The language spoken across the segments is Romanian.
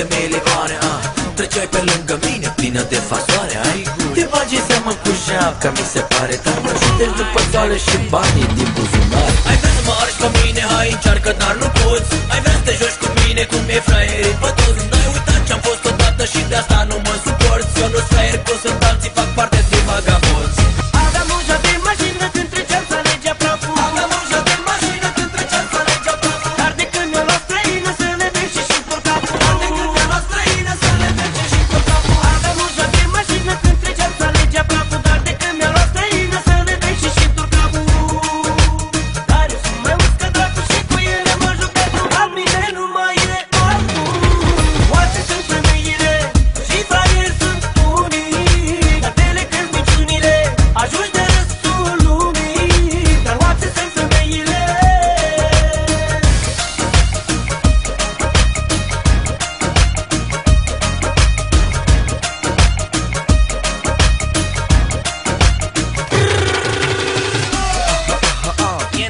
de milioane uh. Treceai pe lângă mine plină de fasoare ai Te bagi în seamă cu japca, mi se pare tare. Mă judești după soare și banii din buzunar. Ai vrea să mă arzi pe mine, hai încearcă, dar nu poți. Ai vrea să te joci cu mine cum e fraierii pe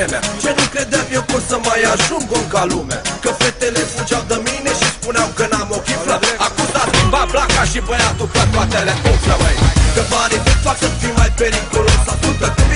vremea. Ce nu credeam eu cum să mai ajung în ca lumea Că fetele fugeau de mine și spuneau că n-am o chiflă Acum s-a schimbat blaca și băiatul pe toate alea cuflă, Că banii te fac să fii mai periculos, ascultă-te.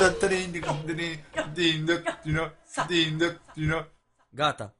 だったらいいんだけどね。でいいんだっていうの。でいいんだっていうの。ガータ。